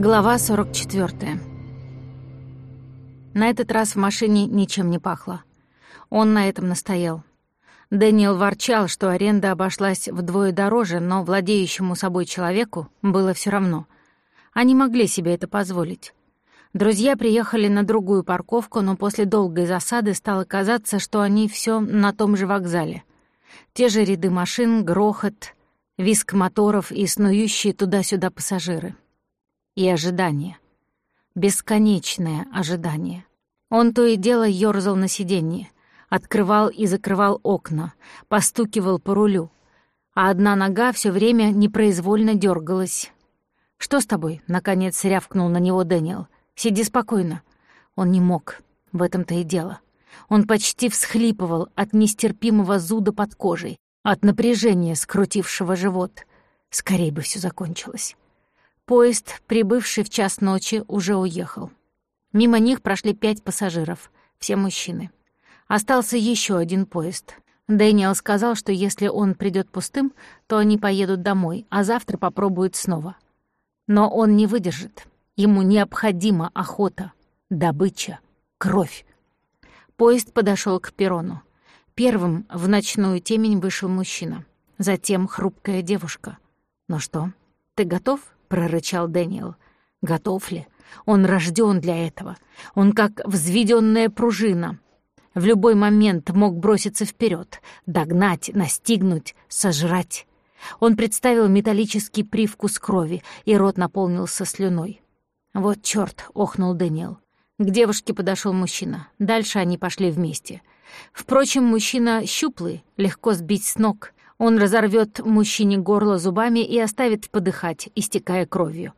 Глава 44. На этот раз в машине ничем не пахло. Он на этом настоял. Дэниел ворчал, что аренда обошлась вдвое дороже, но владеющему собой человеку было все равно. Они могли себе это позволить. Друзья приехали на другую парковку, но после долгой засады стало казаться, что они все на том же вокзале. Те же ряды машин, грохот, виск моторов и снующие туда-сюда пассажиры и ожидание. Бесконечное ожидание. Он то и дело ёрзал на сиденье, открывал и закрывал окна, постукивал по рулю, а одна нога все время непроизвольно дергалась. «Что с тобой?» — наконец рявкнул на него Дэниел. «Сиди спокойно». Он не мог, в этом-то и дело. Он почти всхлипывал от нестерпимого зуда под кожей, от напряжения, скрутившего живот. Скорее бы все закончилось. Поезд, прибывший в час ночи, уже уехал. Мимо них прошли пять пассажиров, все мужчины. Остался еще один поезд. Дэниел сказал, что если он придет пустым, то они поедут домой, а завтра попробуют снова. Но он не выдержит. Ему необходима охота, добыча, кровь. Поезд подошел к перрону. Первым в ночную темень вышел мужчина, затем хрупкая девушка. «Ну что, ты готов?» — прорычал Дэниел. «Готов ли? Он рожден для этого. Он как взведенная пружина. В любой момент мог броситься вперед, догнать, настигнуть, сожрать». Он представил металлический привкус крови, и рот наполнился слюной. «Вот чёрт!» — охнул Дэниел. К девушке подошел мужчина. Дальше они пошли вместе. Впрочем, мужчина щуплый, легко сбить с ног. Он разорвет мужчине горло зубами и оставит подыхать, истекая кровью.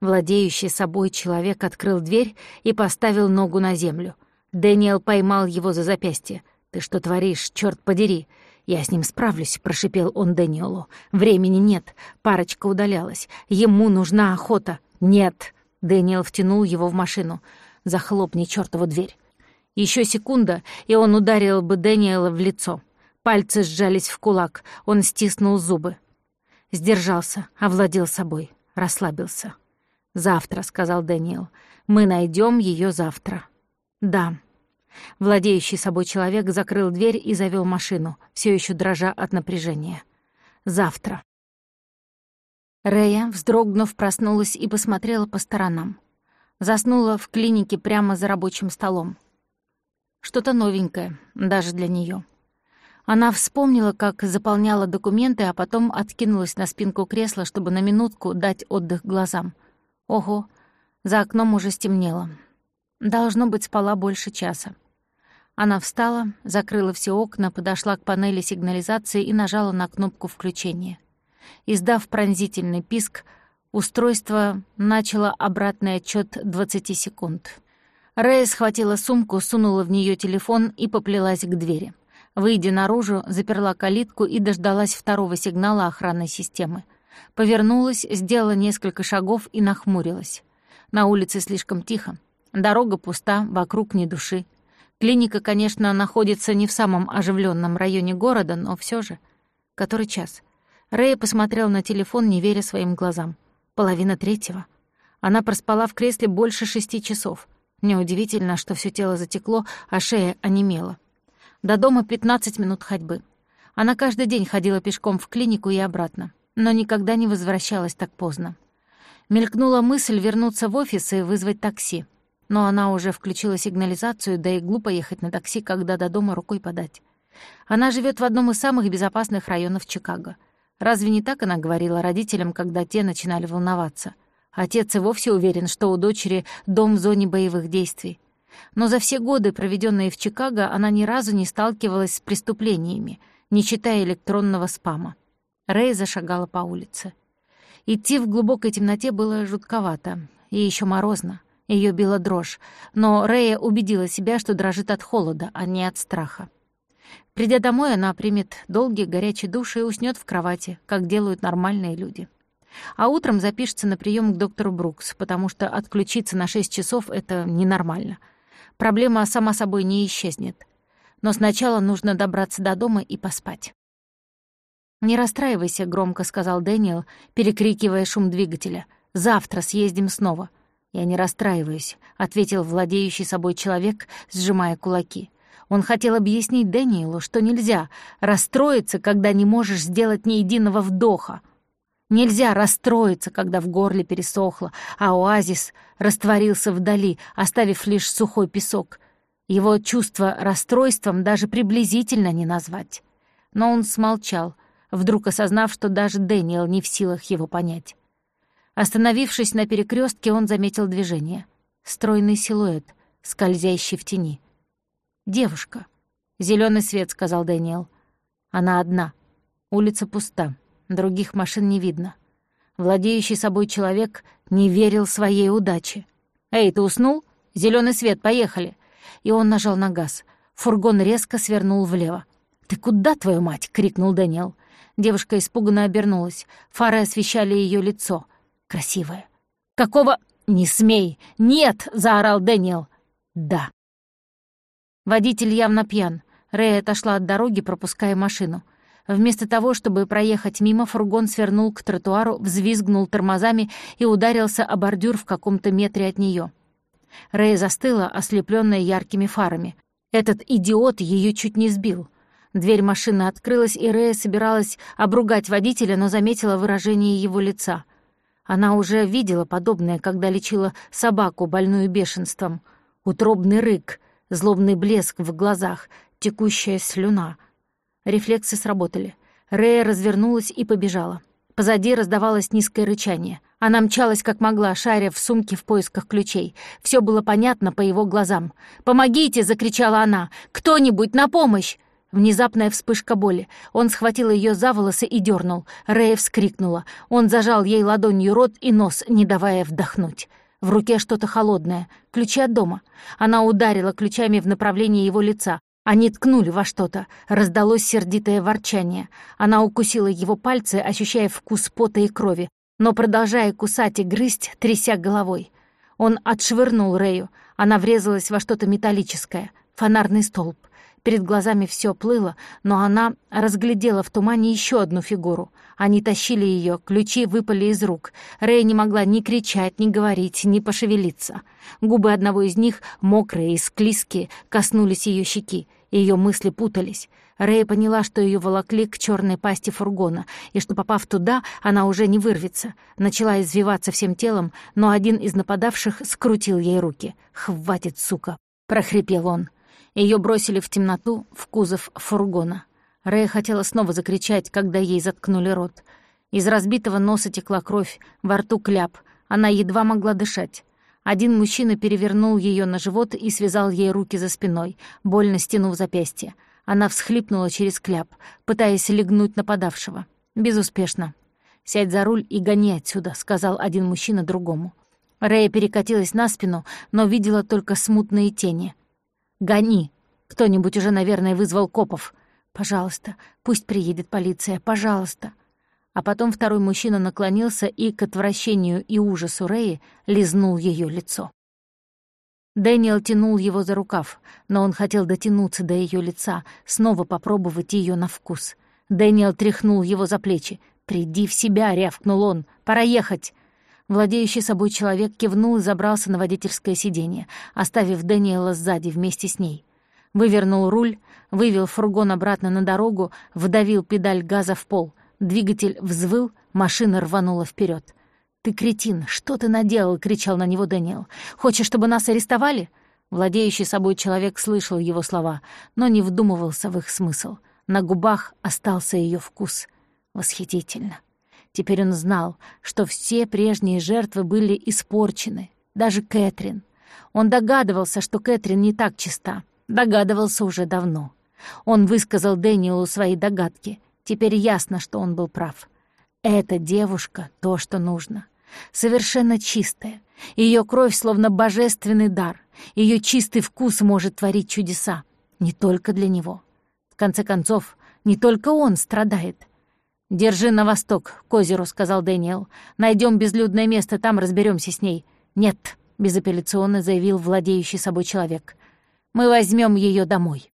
Владеющий собой человек открыл дверь и поставил ногу на землю. Дэниел поймал его за запястье. «Ты что творишь, черт подери?» «Я с ним справлюсь», — прошипел он Дэниелу. «Времени нет. Парочка удалялась. Ему нужна охота». «Нет». Дэниел втянул его в машину. «Захлопни чертову дверь». Еще секунда, и он ударил бы Дэниела в лицо. Пальцы сжались в кулак, он стиснул зубы. Сдержался, овладел собой, расслабился. «Завтра», — сказал Дэниел, — «мы найдем ее завтра». «Да». Владеющий собой человек закрыл дверь и завел машину, все еще дрожа от напряжения. «Завтра». Рея, вздрогнув, проснулась и посмотрела по сторонам. Заснула в клинике прямо за рабочим столом. Что-то новенькое, даже для нее. Она вспомнила, как заполняла документы, а потом откинулась на спинку кресла, чтобы на минутку дать отдых глазам. Ого, за окном уже стемнело. Должно быть, спала больше часа. Она встала, закрыла все окна, подошла к панели сигнализации и нажала на кнопку включения. Издав пронзительный писк, устройство начало обратный отчет 20 секунд. Рэя схватила сумку, сунула в нее телефон и поплелась к двери. Выйдя наружу, заперла калитку и дождалась второго сигнала охранной системы. Повернулась, сделала несколько шагов и нахмурилась. На улице слишком тихо. Дорога пуста, вокруг ни души. Клиника, конечно, находится не в самом оживленном районе города, но все же. Который час? Рэя посмотрел на телефон, не веря своим глазам. Половина третьего. Она проспала в кресле больше шести часов. Неудивительно, что все тело затекло, а шея онемела. До дома 15 минут ходьбы. Она каждый день ходила пешком в клинику и обратно, но никогда не возвращалась так поздно. Мелькнула мысль вернуться в офис и вызвать такси. Но она уже включила сигнализацию, да и глупо ехать на такси, когда до дома рукой подать. Она живет в одном из самых безопасных районов Чикаго. Разве не так она говорила родителям, когда те начинали волноваться? Отец и вовсе уверен, что у дочери дом в зоне боевых действий. Но за все годы, проведенные в Чикаго, она ни разу не сталкивалась с преступлениями, не читая электронного спама. Рэй зашагала по улице. Идти в глубокой темноте было жутковато, и еще морозно. Ее била дрожь, но Рэя убедила себя, что дрожит от холода, а не от страха. Придя домой, она примет долгий горячий душ и уснет в кровати, как делают нормальные люди. А утром запишется на прием к доктору Брукс, потому что отключиться на 6 часов — это ненормально — проблема сама собой не исчезнет. Но сначала нужно добраться до дома и поспать. «Не расстраивайся», — громко сказал Дэниел, перекрикивая шум двигателя. Завтра съездим снова». «Я не расстраиваюсь», — ответил владеющий собой человек, сжимая кулаки. Он хотел объяснить Дэниелу, что нельзя расстроиться, когда не можешь сделать ни единого вдоха. Нельзя расстроиться, когда в горле пересохло, а оазис растворился вдали, оставив лишь сухой песок. Его чувство расстройством даже приблизительно не назвать. Но он смолчал, вдруг осознав, что даже Дэниел не в силах его понять. Остановившись на перекрестке, он заметил движение. Стройный силуэт, скользящий в тени. «Девушка». Зеленый свет», — сказал Дэниел. «Она одна. Улица пуста. Других машин не видно». Владеющий собой человек не верил своей удаче. «Эй, ты уснул? Зеленый свет, поехали!» И он нажал на газ. Фургон резко свернул влево. «Ты куда, твою мать?» — крикнул Дэниел. Девушка испуганно обернулась. Фары освещали ее лицо. Красивое. «Какого...» «Не смей! Нет!» — заорал Дэниел. «Да». Водитель явно пьян. Рэй отошла от дороги, пропуская машину. Вместо того, чтобы проехать мимо, фургон свернул к тротуару, взвизгнул тормозами и ударился о бордюр в каком-то метре от нее. Рэй застыла, ослепленная яркими фарами. Этот идиот ее чуть не сбил. Дверь машины открылась, и Рэя собиралась обругать водителя, но заметила выражение его лица. Она уже видела подобное, когда лечила собаку, больную бешенством. Утробный рык, злобный блеск в глазах, текущая слюна. Рефлексы сработали. Рея развернулась и побежала. Позади раздавалось низкое рычание. Она мчалась как могла, шаря в сумке в поисках ключей. Все было понятно по его глазам. «Помогите!» — закричала она. «Кто-нибудь на помощь!» Внезапная вспышка боли. Он схватил ее за волосы и дернул. Рэя вскрикнула. Он зажал ей ладонью рот и нос, не давая вдохнуть. В руке что-то холодное. Ключи от дома. Она ударила ключами в направлении его лица. Они ткнули во что-то. Раздалось сердитое ворчание. Она укусила его пальцы, ощущая вкус пота и крови, но продолжая кусать и грызть, тряся головой. Он отшвырнул Рэю. Она врезалась во что-то металлическое. Фонарный столб. Перед глазами все плыло, но она разглядела в тумане еще одну фигуру. Они тащили ее, ключи выпали из рук. Рэй не могла ни кричать, ни говорить, ни пошевелиться. Губы одного из них, мокрые и склизкие, коснулись ее щеки. Ее мысли путались. Рэй поняла, что ее волокли к черной пасти фургона, и что, попав туда, она уже не вырвется. Начала извиваться всем телом, но один из нападавших скрутил ей руки. «Хватит, сука!» — прохрипел он. Ее бросили в темноту в кузов фургона. Рэя хотела снова закричать, когда ей заткнули рот. Из разбитого носа текла кровь, во рту кляп. Она едва могла дышать. Один мужчина перевернул ее на живот и связал ей руки за спиной, больно стянув запястье. Она всхлипнула через кляп, пытаясь легнуть нападавшего. Безуспешно. «Сядь за руль и гони отсюда», — сказал один мужчина другому. Рэя перекатилась на спину, но видела только смутные тени — Гони! Кто-нибудь уже, наверное, вызвал копов. Пожалуйста, пусть приедет полиция, пожалуйста. А потом второй мужчина наклонился и, к отвращению и ужасу Рэи, лизнул ее лицо. Дэниел тянул его за рукав, но он хотел дотянуться до ее лица, снова попробовать ее на вкус. Дэниел тряхнул его за плечи. «Приди в себя!» — рявкнул он. «Пора ехать!» Владеющий собой человек кивнул и забрался на водительское сиденье, оставив Дэниела сзади вместе с ней. Вывернул руль, вывел фургон обратно на дорогу, вдавил педаль газа в пол. Двигатель взвыл, машина рванула вперед. «Ты кретин, что ты наделал?» — кричал на него Дэниел. «Хочешь, чтобы нас арестовали?» Владеющий собой человек слышал его слова, но не вдумывался в их смысл. На губах остался ее вкус. Восхитительно. Теперь он знал, что все прежние жертвы были испорчены, даже Кэтрин. Он догадывался, что Кэтрин не так чиста. Догадывался уже давно. Он высказал Дэниелу свои догадки. Теперь ясно, что он был прав. Эта девушка — то, что нужно. Совершенно чистая. Ее кровь словно божественный дар. Ее чистый вкус может творить чудеса. Не только для него. В конце концов, не только он страдает — «Держи на восток, к озеру», — сказал Дэниел. Найдем безлюдное место, там разберемся с ней». «Нет», — безапелляционно заявил владеющий собой человек. «Мы возьмем ее домой».